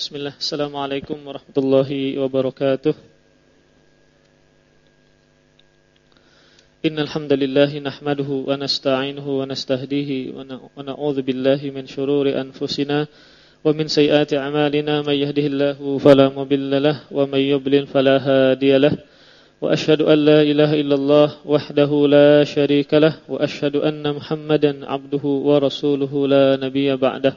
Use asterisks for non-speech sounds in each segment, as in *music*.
بسم الله السلام عليكم ورحمة الله وبركاته إن الحمد لله نحمده ونستعينه ونستهديه ونعوذ بالله من شرور أنفسنا ومن سيئات أعمالنا من يهده الله فلا مضل له ومن يضلل فلا هادي له وأشهد أن لا إله إلا الله وحده لا شريك له وأشهد أن محمدا عبده ورسوله لا نبي بعده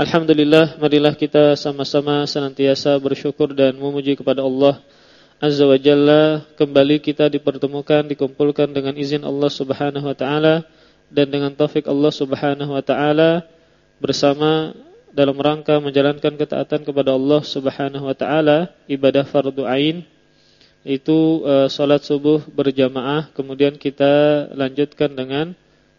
Alhamdulillah, marilah kita sama-sama senantiasa bersyukur dan memuji kepada Allah Azza wa Jalla. Kembali kita dipertemukan, dikumpulkan dengan izin Allah Subhanahu wa taala dan dengan taufik Allah Subhanahu wa taala bersama dalam rangka menjalankan ketaatan kepada Allah Subhanahu wa taala, ibadah fardu ain itu uh, salat subuh berjamaah, kemudian kita lanjutkan dengan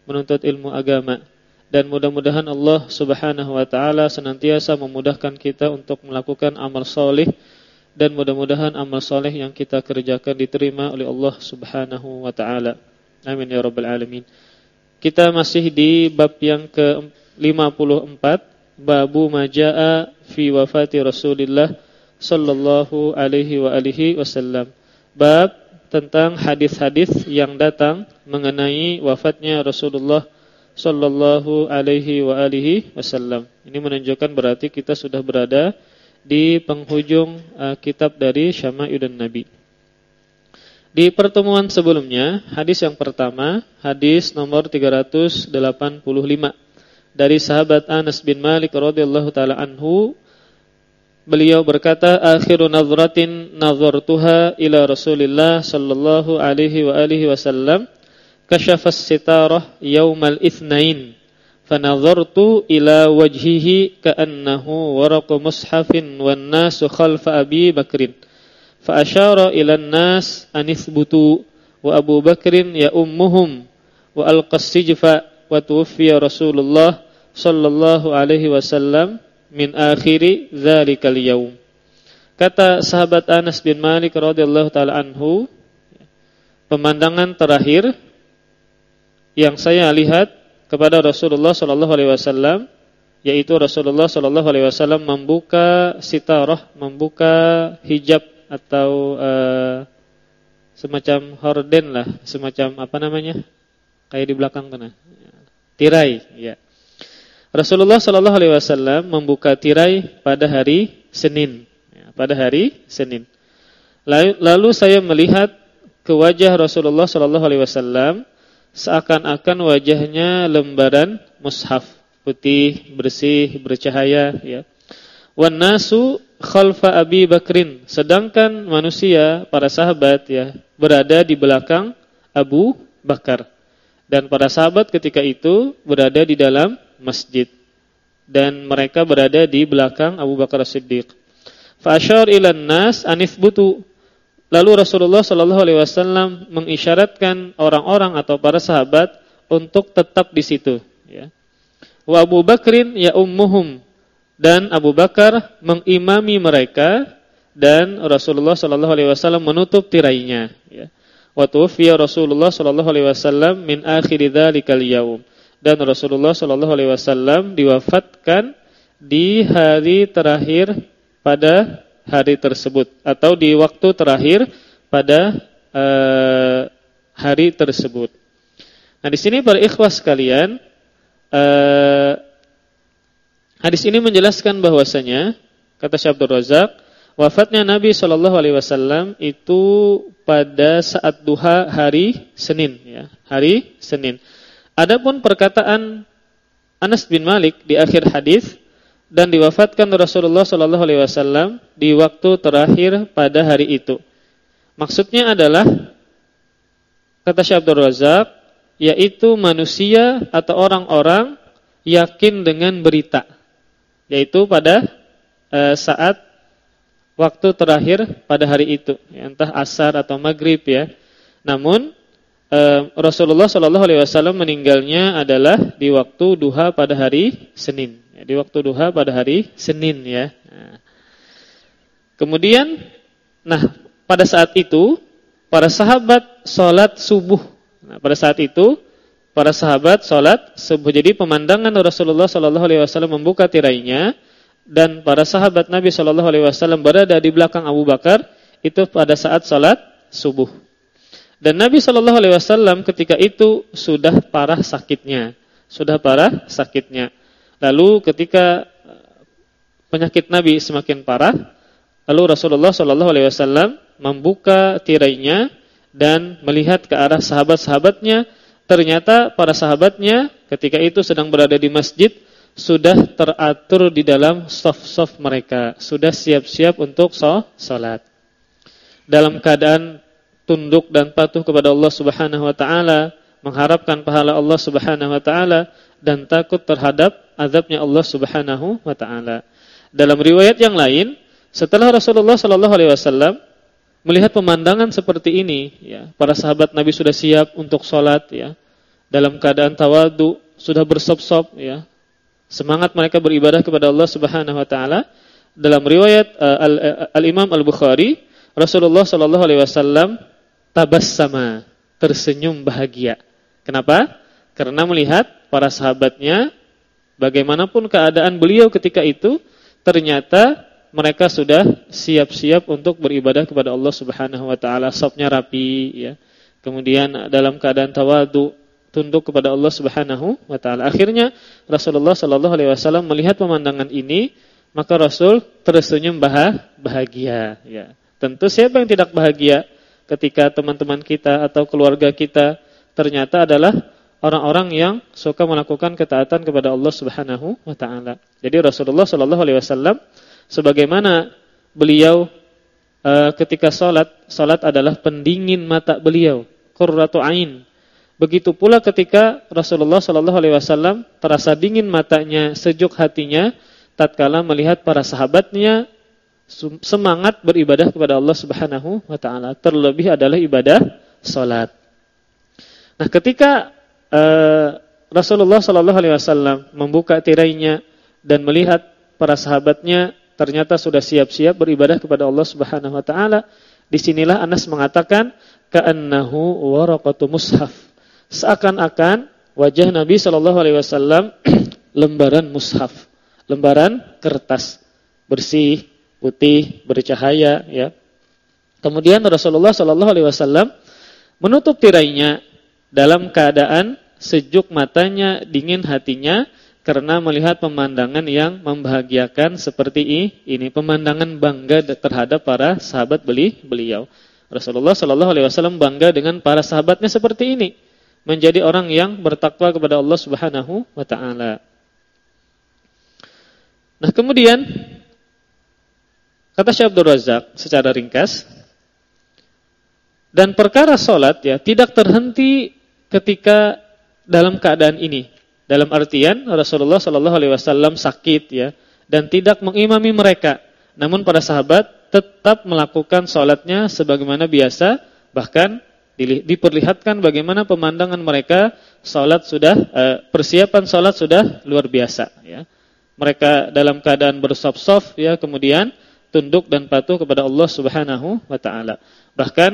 menuntut ilmu agama dan mudah-mudahan Allah Subhanahu wa taala senantiasa memudahkan kita untuk melakukan amal soleh dan mudah-mudahan amal soleh yang kita kerjakan diterima oleh Allah Subhanahu wa taala. Amin ya rabbal alamin. Kita masih di bab yang ke-54, babu majaa fi wafati Rasulillah sallallahu alaihi wa alihi wasallam. Bab tentang hadis-hadis yang datang mengenai wafatnya Rasulullah sallallahu alaihi wa alihi wasallam. Ini menunjukkan berarti kita sudah berada di penghujung uh, kitab dari Syama'il Nabi. Di pertemuan sebelumnya, hadis yang pertama, hadis nomor 385 dari sahabat Anas bin Malik radhiyallahu taala anhu Beliau berkata, "Akhiru nazratin nazartuha ila Rasulillah sallallahu alaihi wa alihi wasallam." Kashafa sitarah yaumal itsnain fanadhartu ila wajhihi ka'annahu waraqu mushafin wan nasu khalfa Abi Bakrin fa asyara ila an-nas an ithbutu wa Abu Bakrin ya ummuhum wa alqas-sijfa wa tuwfiya Rasulullah sallallahu alaihi wasallam min akhiri dzalikal yaum kata sahabat Anas bin Malik radhiyallahu taala anhu pemandangan terakhir yang saya lihat kepada Rasulullah sallallahu alaihi wasallam yaitu Rasulullah sallallahu alaihi wasallam membuka sitarah, membuka hijab atau uh, semacam horden lah, semacam apa namanya? Kayak di belakang sana. Tirai, ya. Rasulullah sallallahu alaihi wasallam membuka tirai pada hari Senin, ya, pada hari Senin. Lalu, saya melihat ke wajah Rasulullah sallallahu alaihi wasallam seakan-akan wajahnya lembaran mushaf putih, bersih, bercahaya ya. Wan nasu khalfa Abi Bakrin, sedangkan manusia para sahabat ya berada di belakang Abu Bakar. Dan para sahabat ketika itu berada di dalam masjid dan mereka berada di belakang Abu Bakar As-Siddiq. Fa asyar ilan nas anithbutu Lalu Rasulullah Shallallahu Alaihi Wasallam mengisyaratkan orang-orang atau para sahabat untuk tetap di situ. Ya. Wa Abu Bakrin ya ummuhum dan Abu Bakar mengimami mereka dan Rasulullah Shallallahu Alaihi Wasallam menutup tirainya. Ya. Wa tuwfiya Rasulullah Shallallahu Alaihi Wasallam min akhir dzalikal yaum dan Rasulullah Shallallahu Alaihi Wasallam diwafatkan di hari terakhir pada hari tersebut atau di waktu terakhir pada uh, hari tersebut. Nah, di sini para ikhwas sekalian, uh, hadis ini menjelaskan bahwasanya kata Syekh Abdul Razak, wafatnya Nabi Shallallahu alaihi wasallam itu pada saat duha hari Senin ya, hari Senin. Adapun perkataan Anas bin Malik di akhir hadis dan diwafatkan Rasulullah Shallallahu alaihi wasallam di waktu terakhir pada hari itu. Maksudnya adalah kata Syekh Abdul Razak yaitu manusia atau orang-orang yakin dengan berita yaitu pada e, saat waktu terakhir pada hari itu ya, entah asar atau maghrib ya namun e, Rasulullah Shallallahu Alaihi Wasallam meninggalnya adalah di waktu duha pada hari Senin ya, di waktu duha pada hari Senin ya nah. kemudian nah pada saat itu para sahabat sholat subuh. Nah, pada saat itu para sahabat sholat subuh. Jadi pemandangan Rasulullah Shallallahu Alaihi Wasallam membuka tirainya dan para sahabat Nabi Shallallahu Alaihi Wasallam berada di belakang Abu Bakar itu pada saat sholat subuh. Dan Nabi Shallallahu Alaihi Wasallam ketika itu sudah parah sakitnya, sudah parah sakitnya. Lalu ketika penyakit Nabi semakin parah, lalu Rasulullah Shallallahu Alaihi Wasallam membuka tirainya dan melihat ke arah sahabat-sahabatnya. Ternyata para sahabatnya ketika itu sedang berada di masjid sudah teratur di dalam soft-soft mereka, sudah siap-siap untuk sholat. Dalam keadaan tunduk dan patuh kepada Allah Subhanahu wa taala, mengharapkan pahala Allah Subhanahu wa taala dan takut terhadap azabnya Allah Subhanahu wa taala. Dalam riwayat yang lain, setelah Rasulullah sallallahu alaihi wasallam melihat pemandangan seperti ini, ya, para sahabat Nabi sudah siap untuk sholat, ya, dalam keadaan tawadu, sudah bersop-sop, ya, semangat mereka beribadah kepada Allah Subhanahu Wa Taala. Dalam riwayat uh, Al, Imam Al Bukhari, Rasulullah Shallallahu Alaihi Wasallam tabas sama, tersenyum bahagia. Kenapa? Karena melihat para sahabatnya, bagaimanapun keadaan beliau ketika itu, ternyata mereka sudah siap-siap untuk beribadah kepada Allah Subhanahu wa taala, sopnya rapi ya. Kemudian dalam keadaan tawadu, tunduk kepada Allah Subhanahu wa taala. Akhirnya Rasulullah sallallahu alaihi wasallam melihat pemandangan ini, maka Rasul tersenyum bahagia ya. Tentu siapa yang tidak bahagia ketika teman-teman kita atau keluarga kita ternyata adalah orang-orang yang suka melakukan ketaatan kepada Allah Subhanahu wa taala. Jadi Rasulullah sallallahu alaihi wasallam sebagaimana beliau uh, ketika salat, salat adalah pendingin mata beliau, qurratu ain. Begitu pula ketika Rasulullah sallallahu alaihi wasallam terasa dingin matanya, sejuk hatinya tatkala melihat para sahabatnya semangat beribadah kepada Allah Subhanahu wa taala. Terlebih adalah ibadah salat. Nah, ketika uh, Rasulullah sallallahu alaihi wasallam membuka tirainya dan melihat para sahabatnya ternyata sudah siap-siap beribadah kepada Allah Subhanahu wa taala. Di sinilah Anas mengatakan ka'annahu waraqatu mushaf. Seakan-akan wajah Nabi sallallahu alaihi wasallam *clears throat* lembaran mushaf, lembaran kertas bersih, putih, bercahaya ya. Kemudian Rasulullah sallallahu alaihi wasallam menutup tirainya dalam keadaan sejuk matanya, dingin hatinya karena melihat pemandangan yang membahagiakan seperti ini, pemandangan bangga terhadap para sahabat beli beliau. Rasulullah Shallallahu Alaihi Wasallam bangga dengan para sahabatnya seperti ini, menjadi orang yang bertakwa kepada Allah Subhanahu Wa Taala. Nah kemudian kata Syekh Abdul Razak secara ringkas dan perkara solat ya tidak terhenti ketika dalam keadaan ini dalam artian Rasulullah Shallallahu Alaihi Wasallam sakit ya dan tidak mengimami mereka. Namun para sahabat tetap melakukan sholatnya sebagaimana biasa, bahkan diperlihatkan bagaimana pemandangan mereka sholat sudah eh, persiapan sholat sudah luar biasa. Ya. Mereka dalam keadaan bersop-sop ya kemudian tunduk dan patuh kepada Allah Subhanahu Wa Taala. Bahkan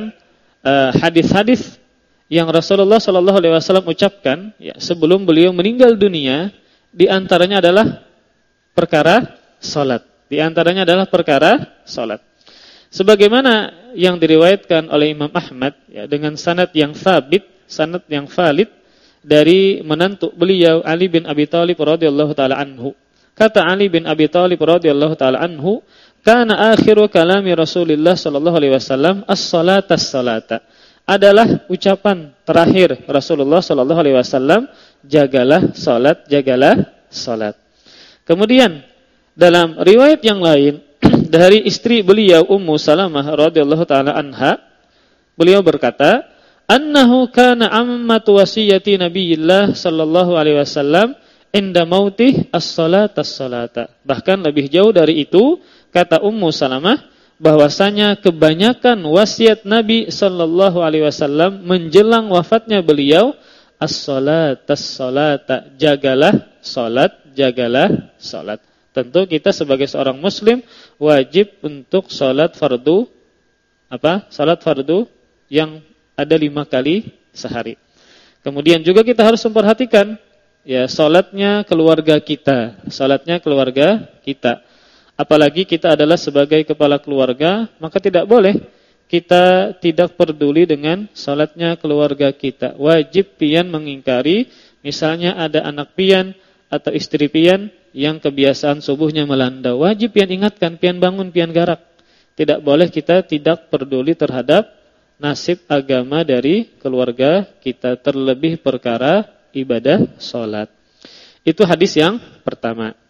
eh, hadis-hadis yang Rasulullah Shallallahu Alaihi Wasallam ucapkan ya, sebelum beliau meninggal dunia, di antaranya adalah perkara salat. Di antaranya adalah perkara salat. Sebagaimana yang diriwayatkan oleh Imam Ahmad ya, dengan sanad yang sabit, sanad yang valid dari menantu beliau Ali bin Abi Thalib radhiyallahu taala anhu. Kata Ali bin Abi Thalib radhiyallahu taala anhu, "Kana akhiru kalami Rasulullah sallallahu alaihi wasallam as-salata as-salata." Adalah ucapan terakhir Rasulullah sallallahu alaihi wasallam, "Jagalah salat, jagalah salat." Kemudian dalam riwayat yang lain *clears throat* dari istri beliau Ummu Salamah radhiyallahu taala anha, beliau berkata, "Annahu kana ammatu wasiyati Nabiyillah sallallahu alaihi wasallam inda mautih as-salata as-salata." Bahkan lebih jauh dari itu, kata Ummu Salamah bahwasanya kebanyakan wasiat Nabi sallallahu alaihi wasallam menjelang wafatnya beliau as-salata as-salata, jagalah salat, jagalah salat. Tentu kita sebagai seorang muslim wajib untuk salat fardu apa? Salat fardu yang ada lima kali sehari. Kemudian juga kita harus memperhatikan ya salatnya keluarga kita, salatnya keluarga kita. Apalagi kita adalah sebagai kepala keluarga, maka tidak boleh kita tidak peduli dengan salatnya keluarga kita. Wajib pian mengingkari misalnya ada anak pian atau istri pian yang kebiasaan subuhnya melanda. Wajib pian ingatkan, pian bangun, pian garak. Tidak boleh kita tidak peduli terhadap nasib agama dari keluarga kita terlebih perkara ibadah sholat. Itu hadis yang pertama.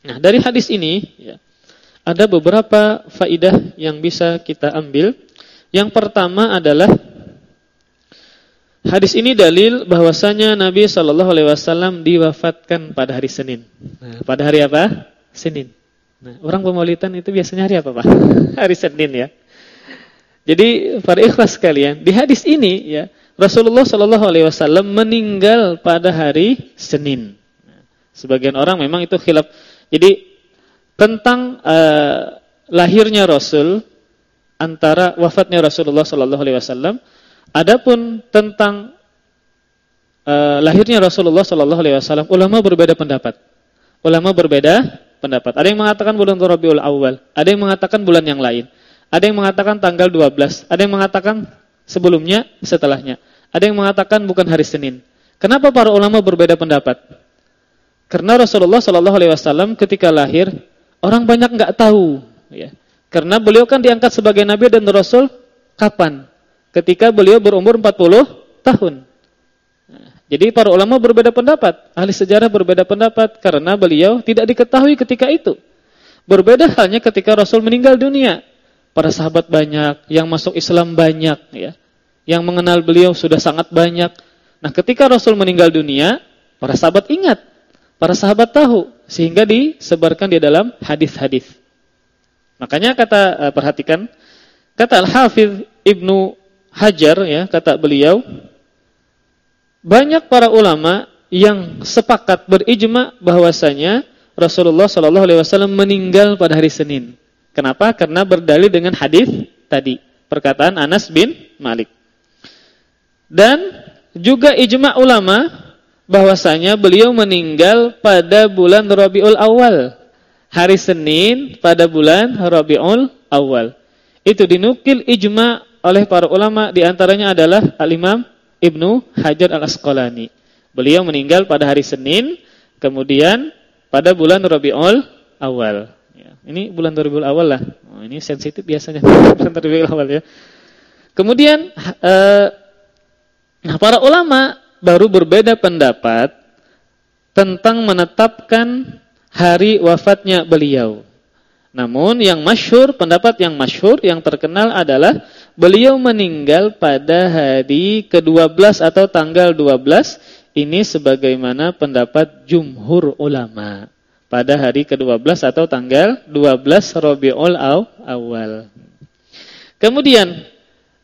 Nah, dari hadis ini ya, ada beberapa faidah yang bisa kita ambil. Yang pertama adalah Hadis ini dalil bahwasanya Nabi Shallallahu Alaihi Wasallam diwafatkan pada hari Senin. Nah, pada hari apa? Senin. Nah, orang pemaulitan itu biasanya hari apa, Pak? *laughs* hari Senin ya. Jadi para ikhlas sekalian, di hadis ini ya Rasulullah Shallallahu Alaihi Wasallam meninggal pada hari Senin. Nah, sebagian orang memang itu khilaf. Jadi tentang uh, lahirnya Rasul antara wafatnya Rasulullah Shallallahu Alaihi Wasallam Adapun tentang uh, lahirnya Rasulullah Shallallahu Alaihi Wasallam, ulama berbeda pendapat. Ulama berbeda pendapat. Ada yang mengatakan bulan Rabiul Awal, ada yang mengatakan bulan yang lain. Ada yang mengatakan tanggal 12, ada yang mengatakan sebelumnya, setelahnya. Ada yang mengatakan bukan hari Senin. Kenapa para ulama berbeda pendapat? Karena Rasulullah Shallallahu Alaihi Wasallam ketika lahir orang banyak nggak tahu, ya. Karena beliau kan diangkat sebagai nabi dan rasul kapan? ketika beliau berumur 40 tahun. Jadi para ulama berbeda pendapat, ahli sejarah berbeda pendapat karena beliau tidak diketahui ketika itu. Berbeda halnya ketika Rasul meninggal dunia. Para sahabat banyak, yang masuk Islam banyak ya. Yang mengenal beliau sudah sangat banyak. Nah, ketika Rasul meninggal dunia, para sahabat ingat, para sahabat tahu sehingga disebarkan di dalam hadis-hadis. Makanya kata eh, perhatikan kata Al-Hafidz Ibnu Hajar ya kata beliau banyak para ulama yang sepakat berijma bahwasanya Rasulullah Shallallahu alaihi wasallam meninggal pada hari Senin. Kenapa? Karena berdalil dengan hadis tadi, perkataan Anas bin Malik. Dan juga ijma ulama bahwasanya beliau meninggal pada bulan Rabiul Awal. Hari Senin pada bulan Rabiul Awal. Itu dinukil ijma oleh para ulama di antaranya adalah Al-Imam Ibnu Hajar Al-Asqalani. Beliau meninggal pada hari Senin, kemudian pada bulan Rabiul Awal. Ya, ini bulan Rabiul Awal lah. Oh, ini sensitif biasanya *laughs* bulan Rabiul Awal ya. Kemudian eh, nah para ulama baru berbeda pendapat tentang menetapkan hari wafatnya beliau. Namun yang masyhur, pendapat yang masyhur yang terkenal adalah beliau meninggal pada hari ke-12 atau tanggal 12 ini sebagaimana pendapat jumhur ulama pada hari ke-12 atau tanggal 12 Rabiul Awal. Kemudian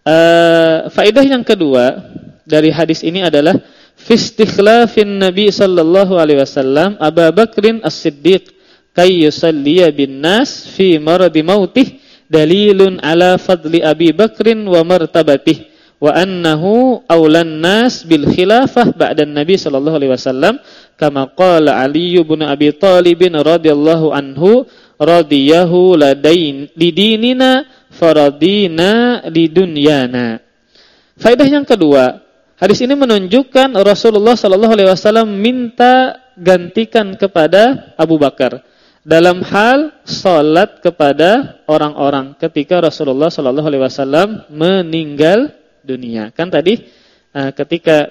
uh, faedah yang kedua dari hadis ini adalah fistikhlafin Nabi sallallahu alaihi wasallam Abu Bakrin As-Siddiq kay yusalliya bin nas fi maradi mautih dalilun ala fadli Abi Bakrin wa martabatih wa annahu awlan nas bil khilafah ba'da Nabi sallallahu alaihi wasallam kama qala Ali bin Abi Thalib radhiyallahu anhu radiyahu ladain lidinina faradina lidunyana. Faedah yang kedua, hadis ini menunjukkan Rasulullah sallallahu alaihi wasallam minta gantikan kepada Abu Bakar dalam hal salat kepada orang-orang ketika Rasulullah Shallallahu alaihi wasallam meninggal dunia. Kan tadi uh, ketika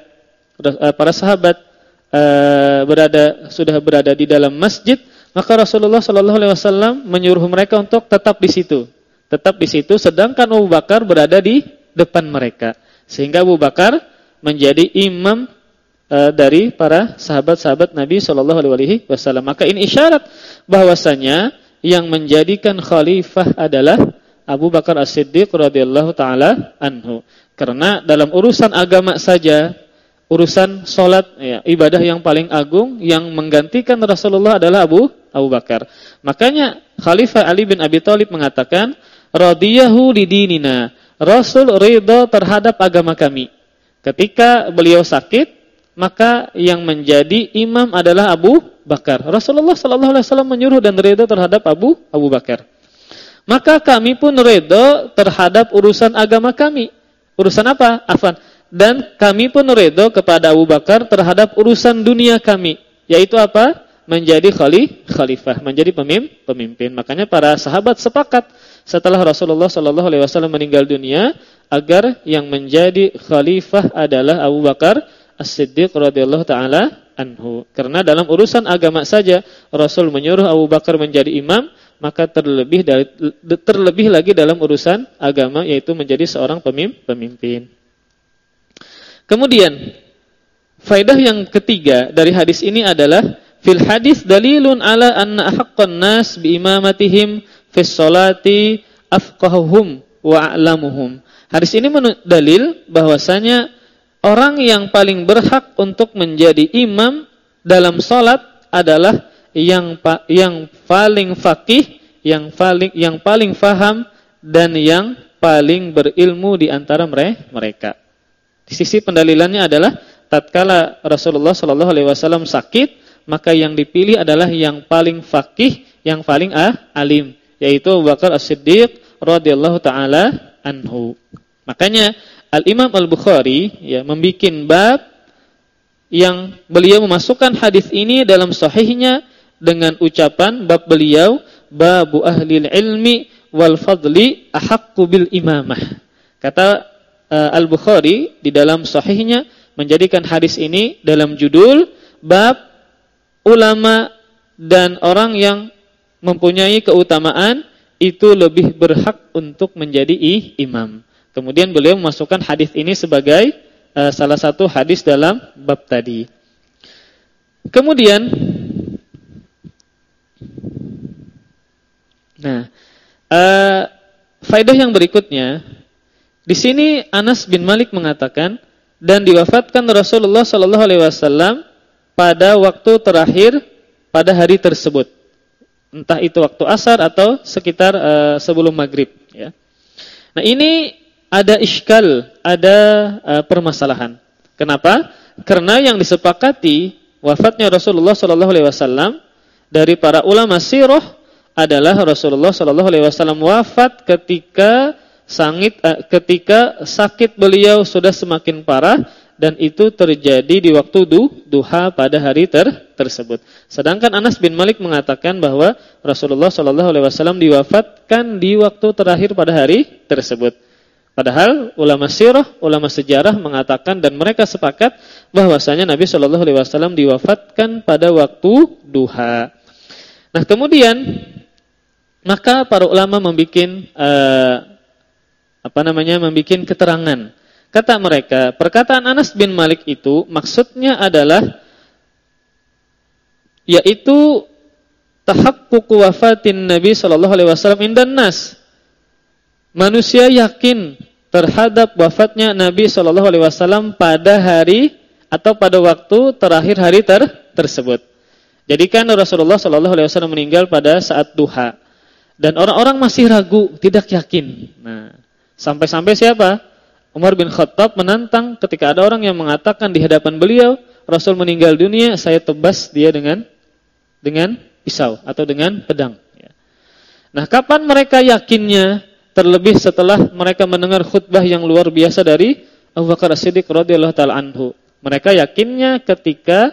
uh, para sahabat uh, berada sudah berada di dalam masjid, maka Rasulullah Shallallahu alaihi wasallam menyuruh mereka untuk tetap di situ. Tetap di situ sedangkan Abu Bakar berada di depan mereka. Sehingga Abu Bakar menjadi imam uh, dari para sahabat-sahabat Nabi Shallallahu alaihi wasallam. Maka ini isyarat bahwasanya yang menjadikan khalifah adalah Abu Bakar As-Siddiq radhiyallahu taala anhu. Karena dalam urusan agama saja, urusan solat, ya, ibadah yang paling agung yang menggantikan Rasulullah adalah Abu Abu Bakar. Makanya Khalifah Ali bin Abi Thalib mengatakan, "Radiyahu lidinina." Rasul ridha terhadap agama kami. Ketika beliau sakit, maka yang menjadi imam adalah Abu Bakar. Rasulullah sallallahu alaihi wasallam menyuruh dan ridha terhadap Abu Abu Bakar. Maka kami pun ridha terhadap urusan agama kami. Urusan apa? Afan. Dan kami pun ridha kepada Abu Bakar terhadap urusan dunia kami, yaitu apa? Menjadi khalifah, menjadi pemimpin. Makanya para sahabat sepakat setelah Rasulullah Shallallahu alaihi wasallam meninggal dunia agar yang menjadi khalifah adalah Abu Bakar As-Siddiq radhiyallahu taala anhu. Karena dalam urusan agama saja Rasul menyuruh Abu Bakar menjadi imam, maka terlebih dari, terlebih lagi dalam urusan agama yaitu menjadi seorang pemimpin. Kemudian faedah yang ketiga dari hadis ini adalah fil hadis dalilun ala anna haqqan nas bi imamatihim fis salati afqahuhum wa a'lamuhum. Hadis ini dalil bahwasanya orang yang paling berhak untuk menjadi imam dalam salat adalah yang yang paling faqih, yang paling yang paling faham dan yang paling berilmu di antara mereka. Di sisi pendalilannya adalah tatkala Rasulullah Shallallahu alaihi wasallam sakit, maka yang dipilih adalah yang paling faqih, yang paling ah, alim yaitu Abu Bakar As-Siddiq radhiyallahu taala anhu. Makanya Al-Imam Al-Bukhari ya membuat bab yang beliau memasukkan hadis ini dalam sahihnya dengan ucapan bab beliau babu ahli ilmi wal fadli ahaqqu bil imamah. Kata uh, Al-Bukhari di dalam sahihnya menjadikan hadis ini dalam judul bab ulama dan orang yang mempunyai keutamaan itu lebih berhak untuk menjadi imam. Kemudian beliau memasukkan hadis ini sebagai uh, salah satu hadis dalam bab tadi. Kemudian Nah, uh, faedah yang berikutnya di sini Anas bin Malik mengatakan dan diwafatkan Rasulullah Shallallahu alaihi wasallam pada waktu terakhir pada hari tersebut entah itu waktu asar atau sekitar uh, sebelum maghrib ya. Nah ini ada iskal, ada uh, permasalahan. Kenapa? Karena yang disepakati wafatnya Rasulullah Shallallahu Alaihi Wasallam dari para ulama sirah adalah Rasulullah Shallallahu Alaihi Wasallam wafat ketika sangit, uh, ketika sakit beliau sudah semakin parah dan itu terjadi di waktu du, duha pada hari ter, tersebut. Sedangkan Anas bin Malik mengatakan bahwa Rasulullah Shallallahu Alaihi Wasallam diwafatkan di waktu terakhir pada hari tersebut. Padahal ulama sirah, ulama sejarah mengatakan dan mereka sepakat bahwasanya Nabi Shallallahu Alaihi Wasallam diwafatkan pada waktu duha. Nah kemudian maka para ulama membuat uh, apa namanya membuat keterangan Kata mereka, perkataan Anas bin Malik itu maksudnya adalah yaitu tahaqquq wafatin Nabi sallallahu alaihi wasallam indan nas. Manusia yakin terhadap wafatnya Nabi sallallahu alaihi wasallam pada hari atau pada waktu terakhir hari ter tersebut. Jadi kan Rasulullah sallallahu alaihi wasallam meninggal pada saat duha dan orang-orang masih ragu, tidak yakin. Nah, sampai-sampai siapa? Umar bin Khattab menantang ketika ada orang yang mengatakan di hadapan beliau, Rasul meninggal dunia, saya tebas dia dengan dengan pisau atau dengan pedang. Ya. Nah, kapan mereka yakinnya? Terlebih setelah mereka mendengar khutbah yang luar biasa dari Abu Bakar As-Siddiq radhiyallahu taala anhu. Mereka yakinnya ketika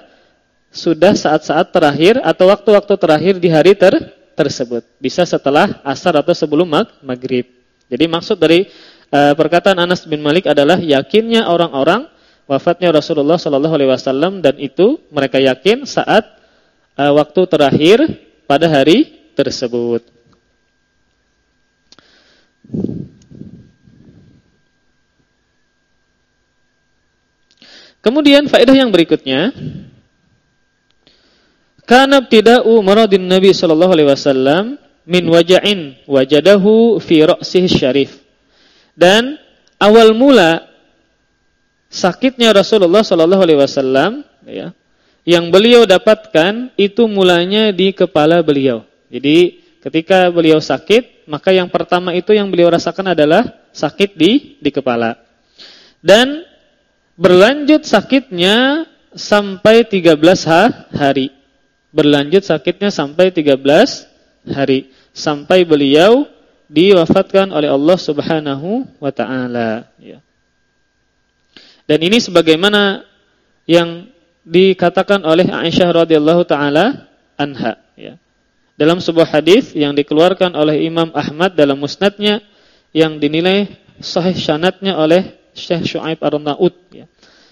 sudah saat-saat terakhir atau waktu-waktu terakhir di hari ter tersebut. Bisa setelah asar atau sebelum mag maghrib. Jadi maksud dari uh, perkataan Anas bin Malik adalah yakinnya orang-orang wafatnya Rasulullah Shallallahu Alaihi Wasallam dan itu mereka yakin saat uh, waktu terakhir pada hari tersebut. Kemudian faedah yang berikutnya Kana ibtida'u maradin Nabi sallallahu alaihi wasallam min waja'in wajadahu fi ra'sihi syarif. Dan awal mula sakitnya Rasulullah sallallahu alaihi wasallam ya, yang beliau dapatkan itu mulanya di kepala beliau. Jadi ketika beliau sakit, maka yang pertama itu yang beliau rasakan adalah sakit di di kepala. Dan berlanjut sakitnya sampai 13 hari berlanjut sakitnya sampai 13 hari sampai beliau diwafatkan oleh Allah Subhanahu wa taala ya. Dan ini sebagaimana yang dikatakan oleh Aisyah radhiyallahu taala anha ya. Dalam sebuah hadis yang dikeluarkan oleh Imam Ahmad dalam musnadnya yang dinilai sahih sanadnya oleh Syekh Syuaib Ar-Naud ya.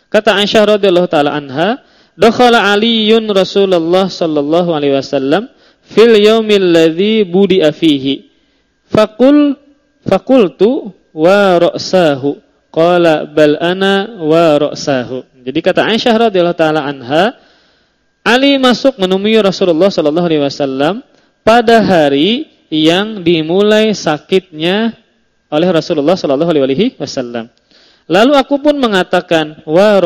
Kata Aisyah radhiyallahu taala anha, Dakhala Aliyun Rasulullah sallallahu alaihi wasallam fil yaumil ladzi budi'a fihi. Faqul faqultu wa ra'sahu. Qala bal ana wa. Jadi kata Aisyah radhiyallahu taala anha, Ali masuk menemui Rasulullah sallallahu alaihi wasallam pada hari yang dimulai sakitnya oleh Rasulullah sallallahu alaihi wasallam. Lalu aku pun mengatakan wa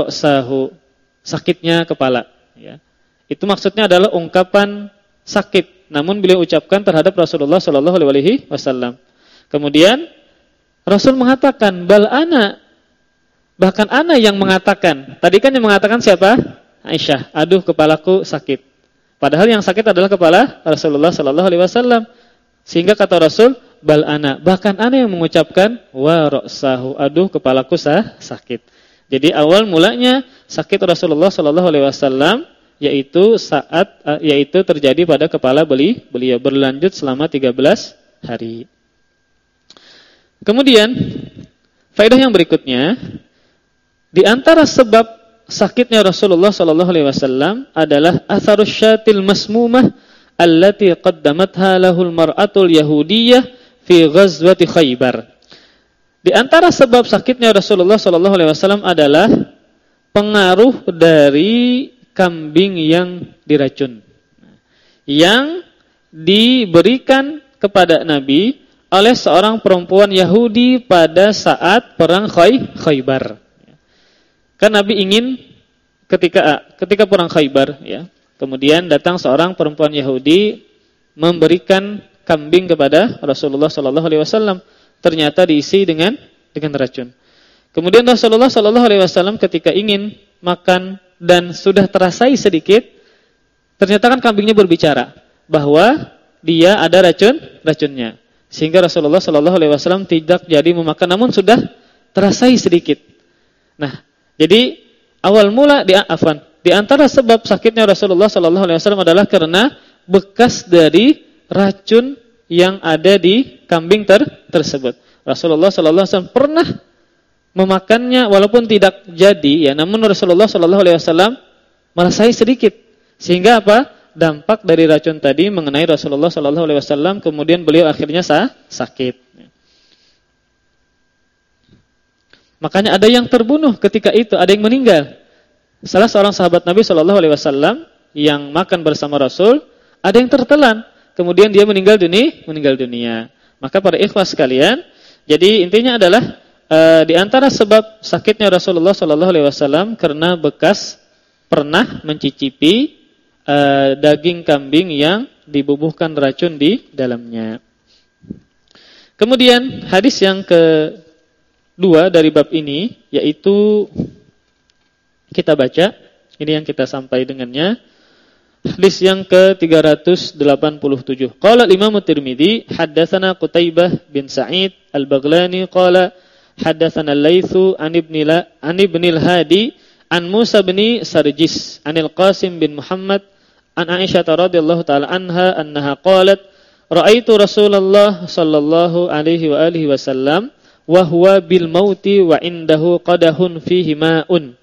sakitnya kepala ya. Itu maksudnya adalah ungkapan sakit namun beliau ucapkan terhadap Rasulullah sallallahu alaihi wasallam. Kemudian Rasul mengatakan bal ana bahkan ana yang mengatakan. Tadi kan yang mengatakan siapa? Aisyah. Aduh kepalaku sakit. Padahal yang sakit adalah kepala Rasulullah sallallahu alaihi wasallam. Sehingga kata Rasul bal ana bahkan ana yang mengucapkan wa ra'sahu aduh kepalaku sah sakit. Jadi awal mulanya sakit Rasulullah Shallallahu Alaihi Wasallam yaitu saat eh, yaitu terjadi pada kepala beli beliau berlanjut selama 13 hari. Kemudian faedah yang berikutnya di antara sebab sakitnya Rasulullah Shallallahu Alaihi Wasallam adalah atharus syatil masmumah allati qaddamatha lahul mar'atul yahudiyyah fi ghazwati Khaybar. Di antara sebab sakitnya Rasulullah Shallallahu Alaihi Wasallam adalah pengaruh dari kambing yang diracun, yang diberikan kepada Nabi oleh seorang perempuan Yahudi pada saat perang Khaybar. Kan Nabi ingin ketika ketika perang Khaybar, ya, kemudian datang seorang perempuan Yahudi memberikan kambing kepada Rasulullah Shallallahu Alaihi Wasallam ternyata diisi dengan dengan racun. Kemudian Rasulullah Shallallahu Alaihi Wasallam ketika ingin makan dan sudah terasai sedikit, ternyata kan kambingnya berbicara bahwa dia ada racun racunnya. Sehingga Rasulullah Shallallahu Alaihi Wasallam tidak jadi memakan, namun sudah terasai sedikit. Nah, jadi awal mula di afan di antara sebab sakitnya Rasulullah Shallallahu Alaihi Wasallam adalah karena bekas dari racun yang ada di kambing ter tersebut. Rasulullah sallallahu alaihi wasallam pernah memakannya walaupun tidak jadi ya, namun Rasulullah sallallahu alaihi wasallam merasai sedikit. Sehingga apa? Dampak dari racun tadi mengenai Rasulullah sallallahu alaihi wasallam kemudian beliau akhirnya sah, sakit. Makanya ada yang terbunuh ketika itu, ada yang meninggal. Salah seorang sahabat Nabi Shallallahu Alaihi Wasallam yang makan bersama Rasul, ada yang tertelan kemudian dia meninggal dunia, meninggal dunia. Maka pada ikhlas sekalian, jadi intinya adalah e, di antara sebab sakitnya Rasulullah Shallallahu alaihi wasallam karena bekas pernah mencicipi e, daging kambing yang dibubuhkan racun di dalamnya. Kemudian hadis yang kedua dari bab ini yaitu kita baca ini yang kita sampai dengannya Hadis yang ke-387. Qala Imam Tirmizi, haddatsana Qutaibah bin Sa'id Al-Baghlani qala haddatsana Al-Laitsu an Ibn La an Al-Hadi an Musa bin Sarjis anil Qasim bin Muhammad an Aisyah radhiyallahu taala anha annaha qalat ra'aitu Rasulullah sallallahu alaihi wa alihi wasallam wa huwa bil mauti wa indahu qadahun fihi ma'un.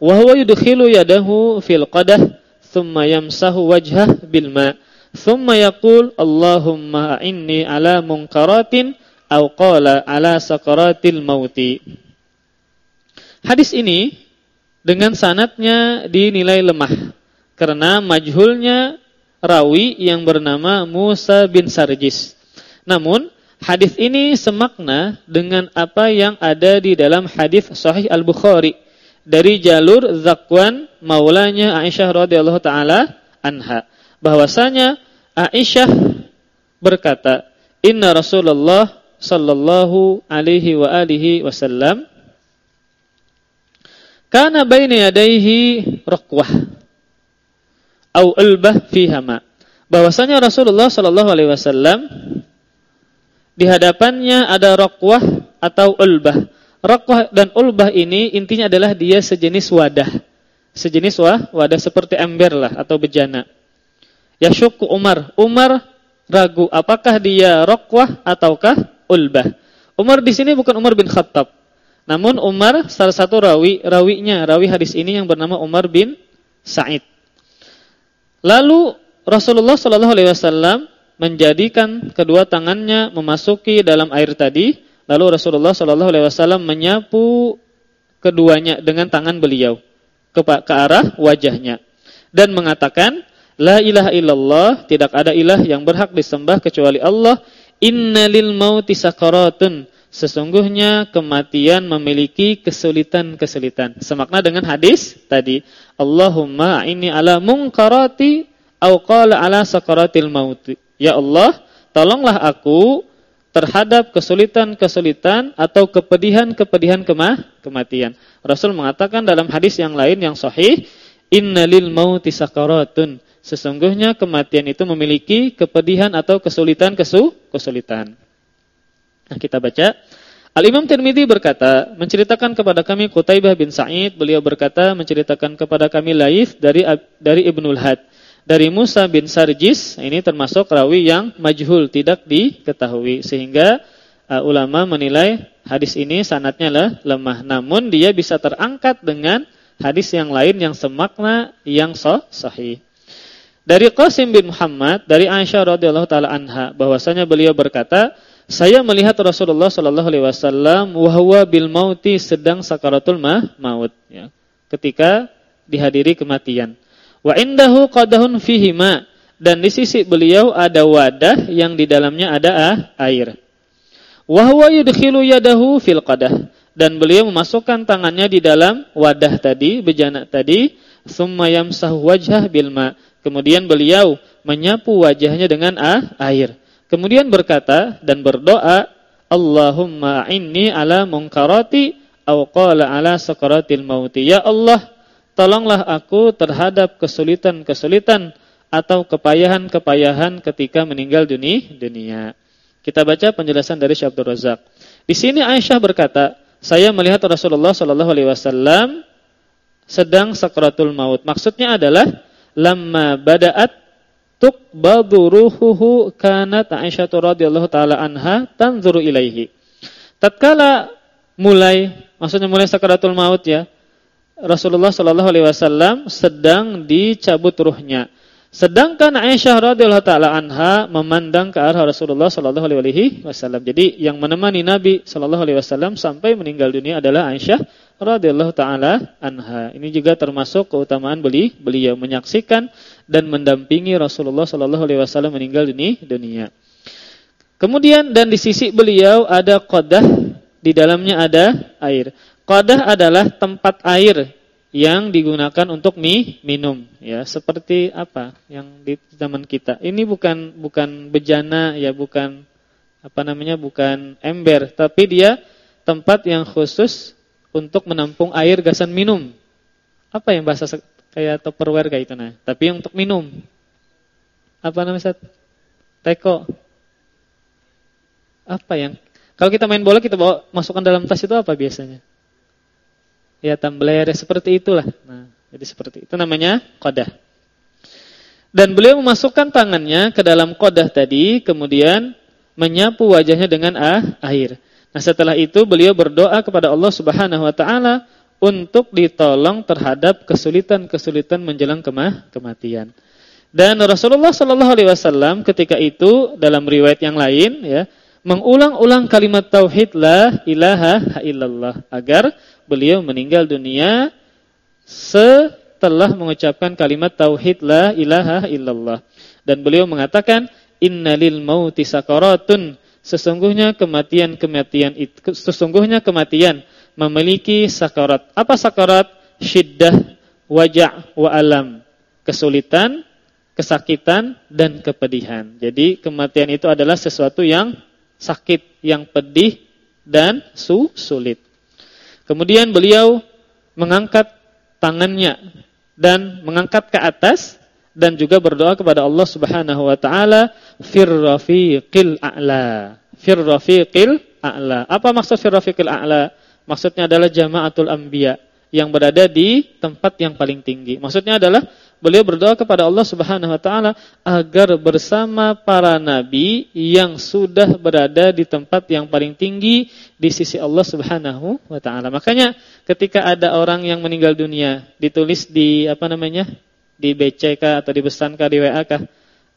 Wa huwa yudkhilu yadahu fil qadah thumma yamsahu wajhah bil ma' thumma yaqul Allahumma inni ala munkaratin aw qala ala sakaratil mauti Hadis ini dengan sanatnya dinilai lemah karena majhulnya rawi yang bernama Musa bin Sarjis. Namun hadis ini semakna dengan apa yang ada di dalam hadis Sahih Al Bukhari dari jalur Zakwan maulanya Aisyah radhiyallahu taala anha bahwasanya Aisyah berkata Inna Rasulullah sallallahu alaihi wa alihi wasallam Kana baina yadayhi raqwah au ulbah fiha ma. Bahwasanya Rasulullah sallallahu alaihi wasallam di hadapannya ada raqwah atau ulbah. Raqwah dan ulbah ini intinya adalah dia sejenis wadah. Sejenis wah, wadah seperti ember lah atau bejana. Ya syukku Umar. Umar ragu apakah dia raqwah ataukah ulbah. Umar di sini bukan Umar bin Khattab. Namun Umar salah satu rawi, rawinya, rawi hadis ini yang bernama Umar bin Sa'id. Lalu Rasulullah Shallallahu alaihi wasallam menjadikan kedua tangannya memasuki dalam air tadi, lalu Rasulullah Shallallahu alaihi wasallam menyapu keduanya dengan tangan beliau ke, ke arah wajahnya dan mengatakan La ilaha illallah, tidak ada ilah yang berhak disembah kecuali Allah. Innalil mauti sakaratun Sesungguhnya kematian memiliki kesulitan-kesulitan. Semakna dengan hadis tadi. Allahumma ini ala mungkarati au qala ala sakaratil maut. Ya Allah, tolonglah aku terhadap kesulitan-kesulitan atau kepedihan-kepedihan kemah, kematian. Rasul mengatakan dalam hadis yang lain yang sahih, innalil mauti sakaratun. Sesungguhnya kematian itu memiliki kepedihan atau kesulitan-kesulitan. Nah, kita baca. Al-Imam Tirmidzi berkata, menceritakan kepada kami Qutaibah bin Sa'id, beliau berkata menceritakan kepada kami Laith dari dari Ibnul Had. Dari Musa bin Sarjis, ini termasuk rawi yang majhul, tidak diketahui sehingga uh, ulama menilai hadis ini sanatnya lah lemah. Namun dia bisa terangkat dengan hadis yang lain yang semakna yang sah, sahih. Dari Qasim bin Muhammad dari Aisyah radhiyallahu taala anha bahwasanya beliau berkata, saya melihat Rasulullah Shallallahu Alaihi Wasallam wahwa bil mauti sedang sakaratul ma maut, ya, ketika dihadiri kematian. Wa indahu qadahun fihi ma dan di sisi beliau ada wadah yang di dalamnya ada ah, air. Wahwa yadahu fil qadah dan beliau memasukkan tangannya di dalam wadah tadi, bejana tadi, summa yamsahu wajhah bil ma. Kemudian beliau menyapu wajahnya dengan ah, air. Kemudian berkata dan berdoa, Allahumma inni ala munkarati au qala ala sakaratil mauti. Ya Allah, tolonglah aku terhadap kesulitan-kesulitan atau kepayahan-kepayahan ketika meninggal dunia. dunia. Kita baca penjelasan dari Syekh Abdul Razak. Di sini Aisyah berkata, saya melihat Rasulullah Shallallahu alaihi wasallam sedang sakratul maut. Maksudnya adalah lamma bada'at tuqbadu ruhuhu kanat Aisyah radhiyallahu taala anha tanzuru ilaihi. Tatkala mulai maksudnya mulai sakaratul maut ya. Rasulullah sallallahu alaihi wasallam sedang dicabut ruhnya. Sedangkan Aisyah radhiyallahu taala anha memandang ke arah Rasulullah sallallahu alaihi wasallam. Jadi yang menemani Nabi sallallahu alaihi wasallam sampai meninggal dunia adalah Aisyah radhiyallahu taala anha. Ini juga termasuk keutamaan beli beliau menyaksikan dan mendampingi Rasulullah sallallahu alaihi wasallam meninggal dunia. Kemudian dan di sisi beliau ada qadah, di dalamnya ada air. Qadah adalah tempat air yang digunakan untuk mie minum ya, seperti apa yang di zaman kita. Ini bukan bukan bejana ya, bukan apa namanya? bukan ember, tapi dia tempat yang khusus untuk menampung air gasan minum. Apa yang bahasa kayak tupperware kayak itu nah, tapi yang untuk minum. Apa namanya? Teko. Apa yang kalau kita main bola kita bawa masukkan dalam tas itu apa biasanya? Ya tambler, ya seperti itulah. Nah, jadi seperti itu namanya qadah. Dan beliau memasukkan tangannya ke dalam qadah tadi, kemudian menyapu wajahnya dengan ah, air. Nah, setelah itu beliau berdoa kepada Allah Subhanahu wa taala untuk ditolong terhadap kesulitan-kesulitan menjelang kemah, kematian. Dan Rasulullah Shallallahu alaihi wasallam ketika itu dalam riwayat yang lain ya, mengulang-ulang kalimat tauhid la ilaha illallah agar beliau meninggal dunia setelah mengucapkan kalimat tauhid la ilaha illallah. Dan beliau mengatakan innalil mauti sakaratun sesungguhnya kematian-kematian itu sesungguhnya kematian memiliki sakarat. Apa sakarat? Syiddah, wajah, wa alam. Kesulitan, kesakitan dan kepedihan. Jadi kematian itu adalah sesuatu yang sakit, yang pedih dan su sulit. Kemudian beliau mengangkat tangannya dan mengangkat ke atas dan juga berdoa kepada Allah Subhanahu wa taala fir rafiqil a'la. Fir rafiqil a'la. Apa maksud fir rafiqil a'la? Maksudnya adalah jamaatul anbiya yang berada di tempat yang paling tinggi. Maksudnya adalah beliau berdoa kepada Allah Subhanahu wa taala agar bersama para nabi yang sudah berada di tempat yang paling tinggi di sisi Allah Subhanahu wa taala. Makanya ketika ada orang yang meninggal dunia ditulis di apa namanya? di BCK atau di dipesankan di WA kah?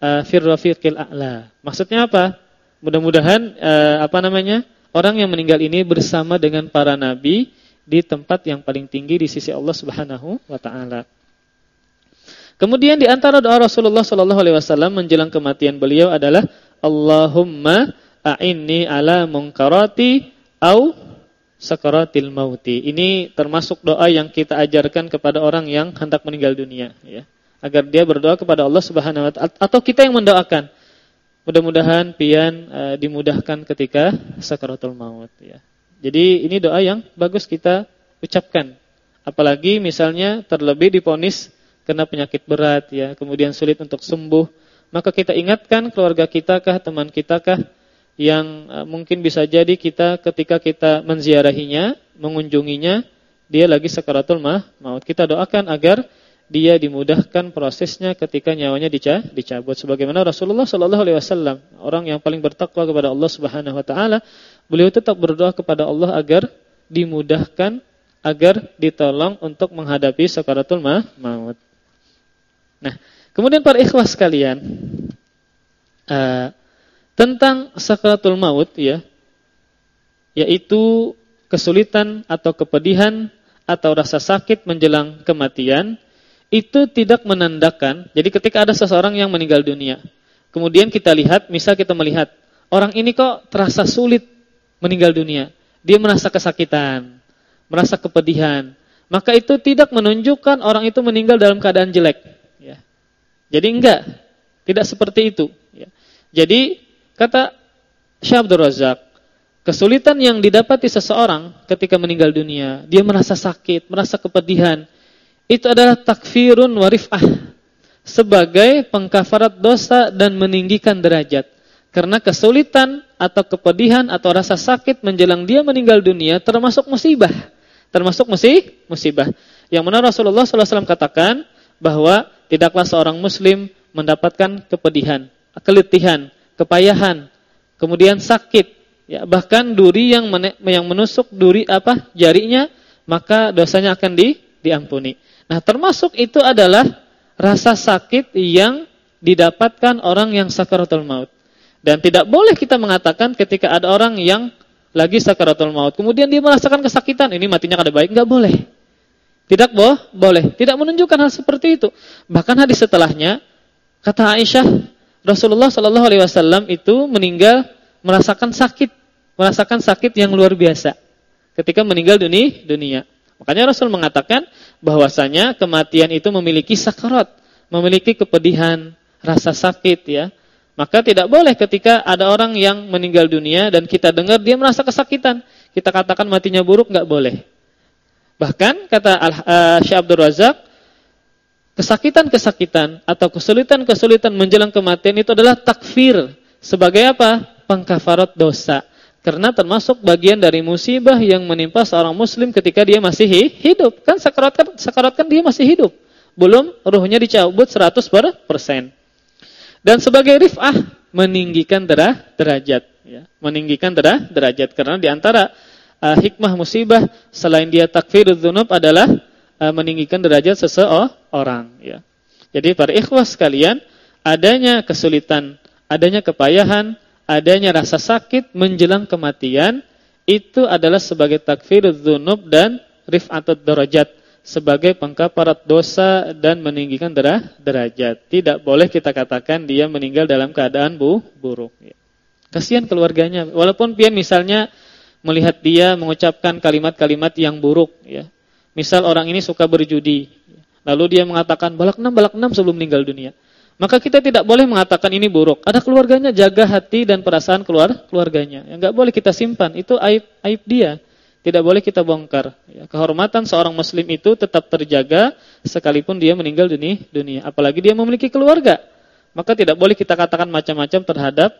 Uh, fir rafiqil a'la. Maksudnya apa? Mudah-mudahan uh, apa namanya? orang yang meninggal ini bersama dengan para nabi di tempat yang paling tinggi di sisi Allah Subhanahu wa taala. Kemudian di antara doa Rasulullah sallallahu alaihi wasallam menjelang kematian beliau adalah Allahumma a'inni ala munkarati au sakaratil mauti. Ini termasuk doa yang kita ajarkan kepada orang yang hendak meninggal dunia ya. Agar dia berdoa kepada Allah Subhanahu wa taala atau kita yang mendoakan. Mudah-mudahan pian uh, dimudahkan ketika sakaratul maut ya. Jadi ini doa yang bagus kita ucapkan. Apalagi misalnya terlebih diponis kena penyakit berat ya, kemudian sulit untuk sembuh, maka kita ingatkan keluarga kita kah, teman kita kah yang uh, mungkin bisa jadi kita ketika kita menziarahinya, mengunjunginya, dia lagi sakaratul maut. Kita doakan agar dia dimudahkan prosesnya ketika nyawanya dicabut sebagaimana Rasulullah sallallahu alaihi wasallam orang yang paling bertakwa kepada Allah Subhanahu wa taala beliau tetap berdoa kepada Allah agar dimudahkan agar ditolong untuk menghadapi sakaratul maut Nah, kemudian para ikhwas sekalian, uh, tentang sakaratul maut ya, yaitu kesulitan atau kepedihan atau rasa sakit menjelang kematian, itu tidak menandakan, jadi ketika ada seseorang yang meninggal dunia, kemudian kita lihat, misal kita melihat, orang ini kok terasa sulit meninggal dunia, dia merasa kesakitan, merasa kepedihan, maka itu tidak menunjukkan orang itu meninggal dalam keadaan jelek. Jadi enggak, tidak seperti itu. Ya. Jadi kata Syekh Abdul Razak, kesulitan yang didapati seseorang ketika meninggal dunia, dia merasa sakit, merasa kepedihan, itu adalah takfirun warifah sebagai pengkafarat dosa dan meninggikan derajat. Karena kesulitan atau kepedihan atau rasa sakit menjelang dia meninggal dunia termasuk musibah. Termasuk musibah. Yang mana Rasulullah SAW katakan bahwa tidaklah seorang muslim mendapatkan kepedihan, keletihan, kepayahan, kemudian sakit, ya bahkan duri yang yang menusuk duri apa jarinya, maka dosanya akan di diampuni. Nah, termasuk itu adalah rasa sakit yang didapatkan orang yang sakaratul maut. Dan tidak boleh kita mengatakan ketika ada orang yang lagi sakaratul maut, kemudian dia merasakan kesakitan, ini matinya kada baik, enggak boleh. Tidak boh, boleh. Tidak menunjukkan hal seperti itu. Bahkan hadis setelahnya kata Aisyah, Rasulullah Shallallahu alaihi wasallam itu meninggal merasakan sakit, merasakan sakit yang luar biasa ketika meninggal dunia. dunia. Makanya Rasul mengatakan bahwasanya kematian itu memiliki sakarat, memiliki kepedihan, rasa sakit ya. Maka tidak boleh ketika ada orang yang meninggal dunia dan kita dengar dia merasa kesakitan, kita katakan matinya buruk nggak boleh. Bahkan kata uh, Syekh Abdul Razak, kesakitan-kesakitan atau kesulitan-kesulitan menjelang kematian itu adalah takfir. Sebagai apa? Pengkafarat dosa. Karena termasuk bagian dari musibah yang menimpa seorang muslim ketika dia masih hidup. Kan sakarat kan, dia masih hidup. Belum ruhnya dicabut 100%. Dan sebagai rif'ah meninggikan derah, derajat. Ya. Meninggikan derah, derajat. Karena di antara uh, hikmah musibah selain dia takfirul dzunub adalah uh, meninggikan derajat seseorang. Ya. Jadi para ikhwas sekalian, adanya kesulitan, adanya kepayahan, adanya rasa sakit menjelang kematian itu adalah sebagai takfirul dzunub dan rif'atud darajat sebagai pengkaparat dosa dan meninggikan derah, derajat. Tidak boleh kita katakan dia meninggal dalam keadaan bu, buruk. Ya. Kasihan keluarganya. Walaupun pian misalnya melihat dia mengucapkan kalimat-kalimat yang buruk. Ya. Misal orang ini suka berjudi. Lalu dia mengatakan balak enam, balak enam sebelum meninggal dunia. Maka kita tidak boleh mengatakan ini buruk. Ada keluarganya, jaga hati dan perasaan keluar keluarganya. Yang nggak boleh kita simpan. Itu aib aib dia. Tidak boleh kita bongkar. Ya, kehormatan seorang muslim itu tetap terjaga sekalipun dia meninggal dunia. Apalagi dia memiliki keluarga. Maka tidak boleh kita katakan macam-macam terhadap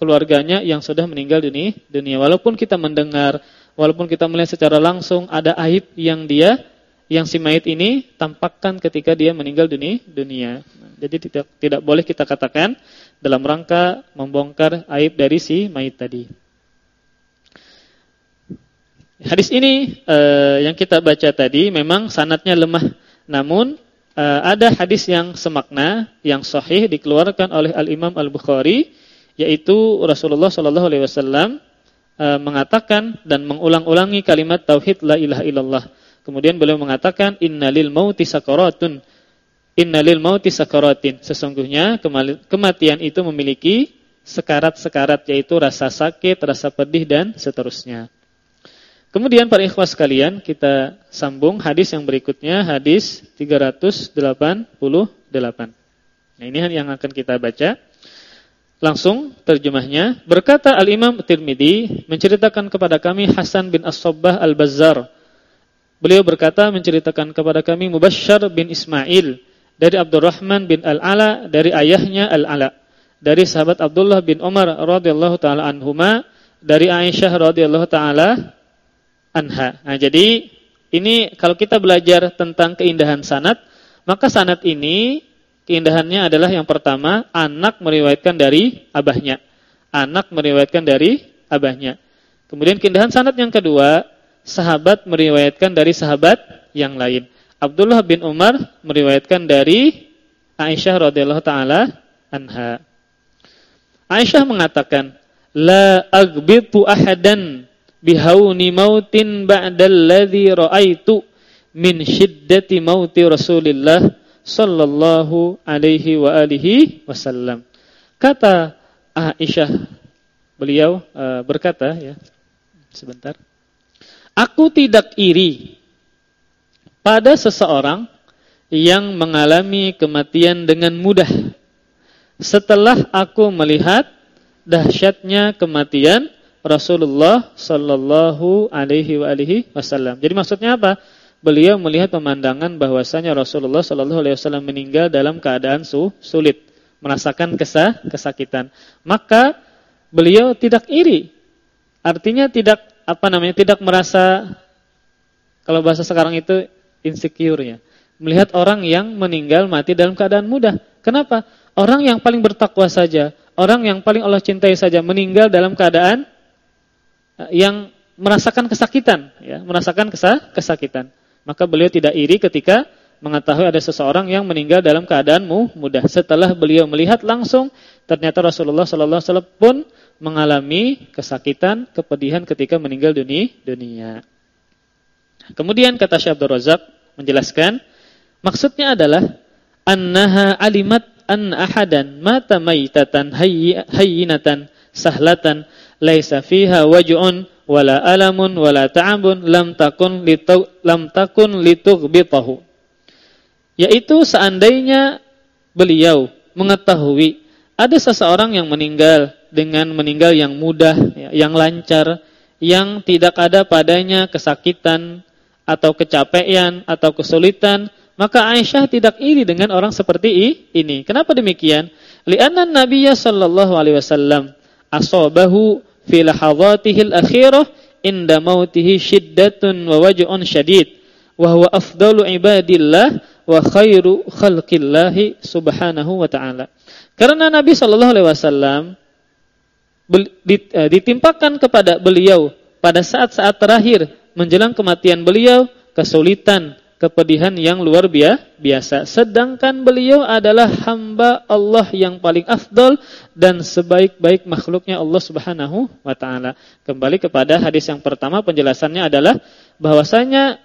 keluarganya yang sudah meninggal dunia, dunia. Walaupun kita mendengar, walaupun kita melihat secara langsung ada aib yang dia yang si mayit ini tampakkan ketika dia meninggal dunia. dunia. Jadi tidak tidak boleh kita katakan dalam rangka membongkar aib dari si mayit tadi. Hadis ini uh, yang kita baca tadi memang sanatnya lemah, namun uh, ada hadis yang semakna, yang sahih dikeluarkan oleh Al Imam Al Bukhari, yaitu Rasulullah Shallallahu Alaihi Wasallam uh, mengatakan dan mengulang-ulangi kalimat tauhid la ilaha illallah Kemudian beliau mengatakan innalil mauti sakaratun. Innalil mauti sakaratin. Sesungguhnya kematian itu memiliki sekarat-sekarat yaitu rasa sakit, rasa pedih dan seterusnya. Kemudian para ikhwas sekalian, kita sambung hadis yang berikutnya, hadis 388. Nah, ini yang akan kita baca. Langsung terjemahnya, berkata Al-Imam Tirmidzi menceritakan kepada kami Hasan bin As-Sabbah Al-Bazzar Beliau berkata menceritakan kepada kami Mubashshar bin Ismail dari Abdurrahman bin Al-Ala dari ayahnya Al-Ala dari sahabat Abdullah bin Umar radhiyallahu taala anhuma dari Aisyah radhiyallahu taala anha. Nah, jadi ini kalau kita belajar tentang keindahan sanad, maka sanad ini keindahannya adalah yang pertama anak meriwayatkan dari abahnya. Anak meriwayatkan dari abahnya. Kemudian keindahan sanad yang kedua sahabat meriwayatkan dari sahabat yang lain. Abdullah bin Umar meriwayatkan dari Aisyah radhiyallahu taala anha. Aisyah mengatakan, "La aghbitu ahadan bihauni mautin ba'dalladzi ra'aitu min syiddati mauti Rasulillah sallallahu alaihi wa alihi wasallam." Kata Aisyah, beliau uh, berkata ya. Sebentar. Aku tidak iri pada seseorang yang mengalami kematian dengan mudah setelah aku melihat dahsyatnya kematian Rasulullah sallallahu alaihi wasallam. Jadi maksudnya apa? Beliau melihat pemandangan bahwasanya Rasulullah sallallahu alaihi wasallam meninggal dalam keadaan su sulit, merasakan kesah, kesakitan. Maka beliau tidak iri. Artinya tidak apa namanya tidak merasa kalau bahasa sekarang itu insecure ya. Melihat orang yang meninggal mati dalam keadaan mudah. Kenapa? Orang yang paling bertakwa saja, orang yang paling Allah cintai saja meninggal dalam keadaan eh, yang merasakan kesakitan ya, merasakan kesah, kesakitan. Maka beliau tidak iri ketika mengetahui ada seseorang yang meninggal dalam keadaan mudah. Setelah beliau melihat langsung ternyata Rasulullah sallallahu alaihi pun mengalami kesakitan, kepedihan ketika meninggal dunia. dunia. Kemudian kata Syekh Abdul Razak menjelaskan, maksudnya adalah annaha alimat an ahadan mata maitatan hayyinatan sahlatan laisa fiha waj'un wala alamun wala ta'abun lam takun litu lam takun litughbitahu yaitu seandainya beliau mengetahui ada seseorang yang meninggal dengan meninggal yang mudah, ya, yang lancar, yang tidak ada padanya kesakitan atau kecapean atau kesulitan, maka Aisyah tidak iri dengan orang seperti ini. Kenapa demikian? Li'anna Nabiya sallallahu alaihi wasallam asabahu fi lahadhatihil akhirah inda mautihi syiddatun wa waj'un syadid wa huwa afdalu ibadillah wa khairu khalqillahi subhanahu wa ta'ala. Karena Nabi sallallahu alaihi wasallam eh, ditimpakan kepada beliau pada saat-saat terakhir menjelang kematian beliau kesulitan, kepedihan yang luar biasa. Sedangkan beliau adalah hamba Allah yang paling afdol dan sebaik-baik makhluknya Allah Subhanahu wa taala. Kembali kepada hadis yang pertama penjelasannya adalah bahwasanya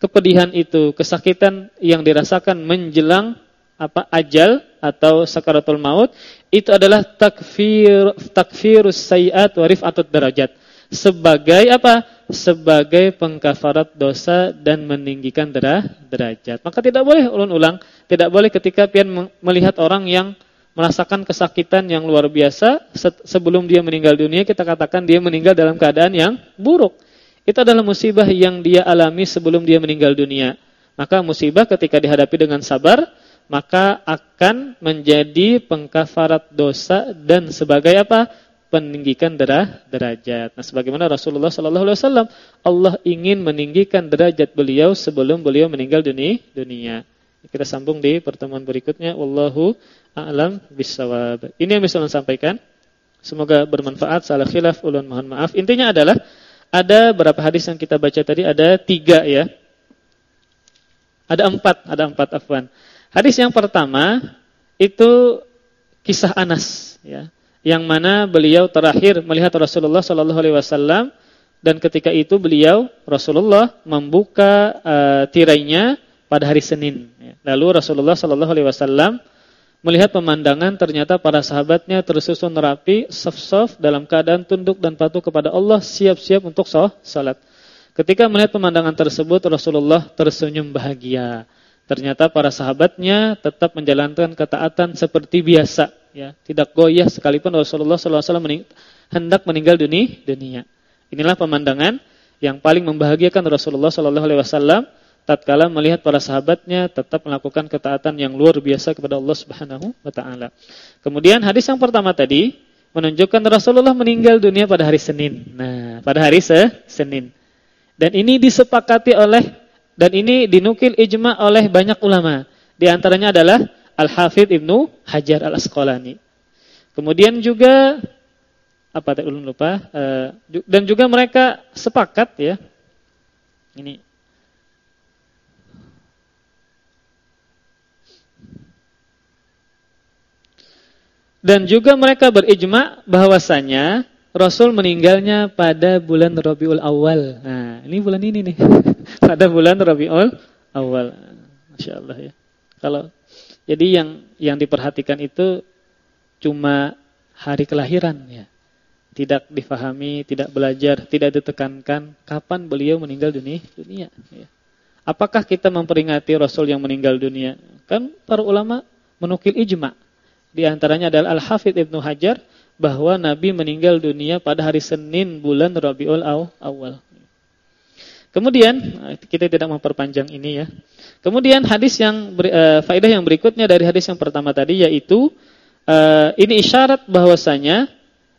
kepedihan itu, kesakitan yang dirasakan menjelang apa ajal atau sakaratul maut itu adalah takfir takfirus sayiat wa rifatut derajat. Sebagai apa? Sebagai pengkafarat dosa dan meninggikan derajat. Maka tidak boleh ulun-ulang, tidak boleh ketika pian melihat orang yang merasakan kesakitan yang luar biasa sebelum dia meninggal dunia kita katakan dia meninggal dalam keadaan yang buruk. Itu adalah musibah yang dia alami sebelum dia meninggal dunia. Maka musibah ketika dihadapi dengan sabar maka akan menjadi pengkafarat dosa dan sebagai apa? Peninggikan derah, derajat. Nah, sebagaimana Rasulullah sallallahu alaihi wasallam, Allah ingin meninggikan derajat beliau sebelum beliau meninggal dunia. dunia. Kita sambung di pertemuan berikutnya. Wallahu a'lam bissawab. Ini yang bisa saya sampaikan. Semoga bermanfaat. Salah khilaf ulun mohon maaf. Intinya adalah ada berapa hadis yang kita baca tadi? Ada tiga ya. Ada empat, ada empat afwan. Hadis yang pertama itu kisah Anas ya yang mana beliau terakhir melihat Rasulullah sallallahu alaihi wasallam dan ketika itu beliau Rasulullah membuka uh, tirainya pada hari Senin. Lalu Rasulullah sallallahu alaihi wasallam melihat pemandangan ternyata para sahabatnya tersusun rapi, saf-saf dalam keadaan tunduk dan patuh kepada Allah, siap-siap untuk salat. Ketika melihat pemandangan tersebut Rasulullah tersenyum bahagia. Ternyata para sahabatnya tetap menjalankan ketaatan seperti biasa ya, tidak goyah sekalipun Rasulullah SAW mening hendak meninggal dunia. dunia. Inilah pemandangan yang paling membahagiakan Rasulullah SAW tatkala melihat para sahabatnya tetap melakukan ketaatan yang luar biasa kepada Allah Subhanahu wa taala. Kemudian hadis yang pertama tadi menunjukkan Rasulullah meninggal dunia pada hari Senin. Nah, pada hari se Senin. Dan ini disepakati oleh dan ini dinukil ijma oleh banyak ulama. Di antaranya adalah Al-Hafidh Ibnu Hajar Al-Asqalani. Kemudian juga apa tadi ulun lupa uh, dan juga mereka sepakat ya. Ini Dan juga mereka berijma bahwasanya Rasul meninggalnya pada bulan Rabiul Awal. Nah, ini bulan ini nih. *laughs* pada bulan Rabiul Awal. Masya Allah ya. Kalau jadi yang yang diperhatikan itu cuma hari kelahiran ya. Tidak difahami, tidak belajar, tidak ditekankan kapan beliau meninggal dunia. dunia ya. Apakah kita memperingati Rasul yang meninggal dunia? Kan para ulama menukil ijma. Di antaranya adalah Al-Hafidh Ibnu Hajar bahwa Nabi meninggal dunia pada hari Senin bulan Rabiul Awal. Kemudian kita tidak memperpanjang ini ya. Kemudian hadis yang uh, faedah yang berikutnya dari hadis yang pertama tadi yaitu uh, ini isyarat bahwasanya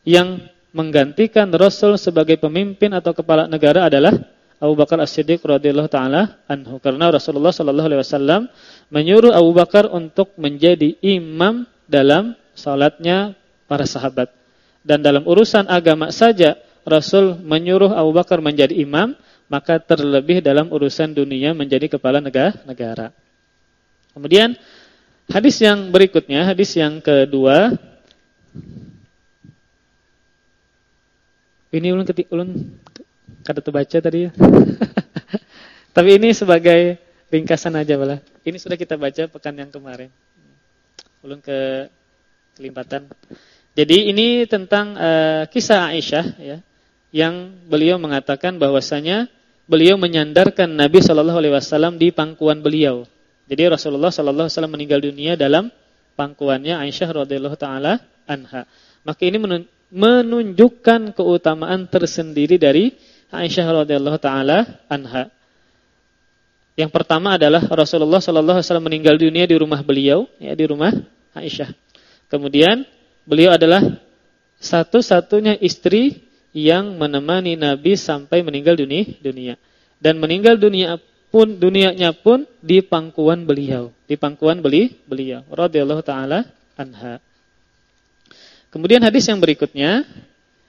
yang menggantikan Rasul sebagai pemimpin atau kepala negara adalah Abu Bakar As-Siddiq radhiyallahu taala anhu karena Rasulullah sallallahu alaihi wasallam menyuruh Abu Bakar untuk menjadi imam dalam salatnya para sahabat dan dalam urusan agama saja Rasul menyuruh Abu Bakar menjadi imam maka terlebih dalam urusan dunia menjadi kepala negara. Kemudian hadis yang berikutnya, hadis yang kedua. Ini ulun ketik ulun kada terbaca tadi ya. *laughs* Tapi ini sebagai ringkasan aja bala. Ini sudah kita baca pekan yang kemarin. Ulun ke kelimpatan. Jadi ini tentang uh, kisah Aisyah ya, yang beliau mengatakan bahwasanya beliau menyandarkan Nabi Shallallahu Alaihi Wasallam di pangkuan beliau. Jadi Rasulullah Shallallahu Alaihi Wasallam meninggal dunia dalam pangkuannya Aisyah radhiyallahu taala anha. Maka ini menunjukkan keutamaan tersendiri dari Aisyah radhiyallahu taala anha. Yang pertama adalah Rasulullah Shallallahu Alaihi Wasallam meninggal dunia di rumah beliau, ya di rumah Aisyah. Kemudian beliau adalah satu-satunya istri yang menemani Nabi sampai meninggal dunia, dunia. Dan meninggal dunia pun dunianya pun di pangkuan beliau, di pangkuan beli beliau radhiyallahu taala anha. Kemudian hadis yang berikutnya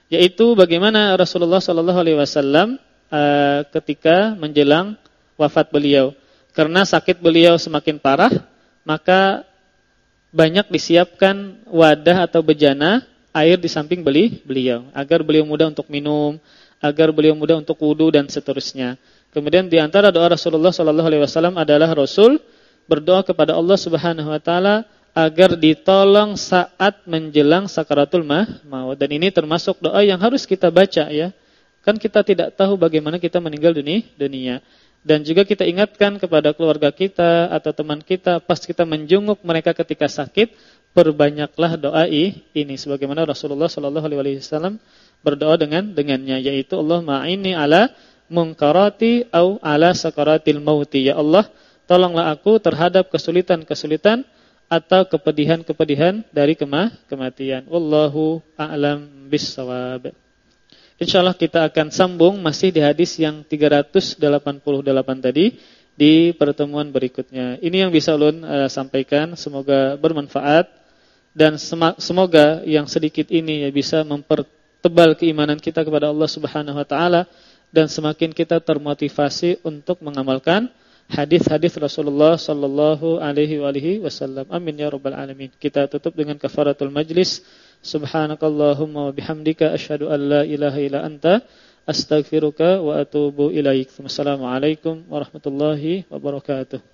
yaitu bagaimana Rasulullah sallallahu alaihi wasallam uh, ketika menjelang wafat beliau. Karena sakit beliau semakin parah, maka banyak disiapkan wadah atau bejana air di samping beli beliau agar beliau mudah untuk minum, agar beliau mudah untuk wudu dan seterusnya. Kemudian di antara doa Rasulullah sallallahu alaihi wasallam adalah Rasul berdoa kepada Allah Subhanahu wa taala agar ditolong saat menjelang sakaratul maut dan ini termasuk doa yang harus kita baca ya. Kan kita tidak tahu bagaimana kita meninggal dunia dunia. Dan juga kita ingatkan kepada keluarga kita atau teman kita pas kita menjenguk mereka ketika sakit, perbanyaklah doa ini sebagaimana Rasulullah sallallahu alaihi wasallam berdoa dengan dengannya yaitu Allah ma'ini ala munkarati au ala sakaratil mauti. Ya Allah tolonglah aku terhadap kesulitan-kesulitan atau kepedihan-kepedihan dari kemah kematian. Wallahu a'lam bissawab. Insyaallah kita akan sambung masih di hadis yang 388 tadi di pertemuan berikutnya. Ini yang bisa ulun uh, sampaikan, semoga bermanfaat dan semoga yang sedikit ini ya bisa mempertebal keimanan kita kepada Allah Subhanahu wa taala dan semakin kita termotivasi untuk mengamalkan hadis-hadis Rasulullah sallallahu alaihi wasallam. Amin ya rabbal alamin. Kita tutup dengan kafaratul majlis. Subhanakallahumma wa bihamdika asyhadu an la ilaha illa anta astaghfiruka wa atubu ilaik. Wassalamualaikum warahmatullahi wabarakatuh.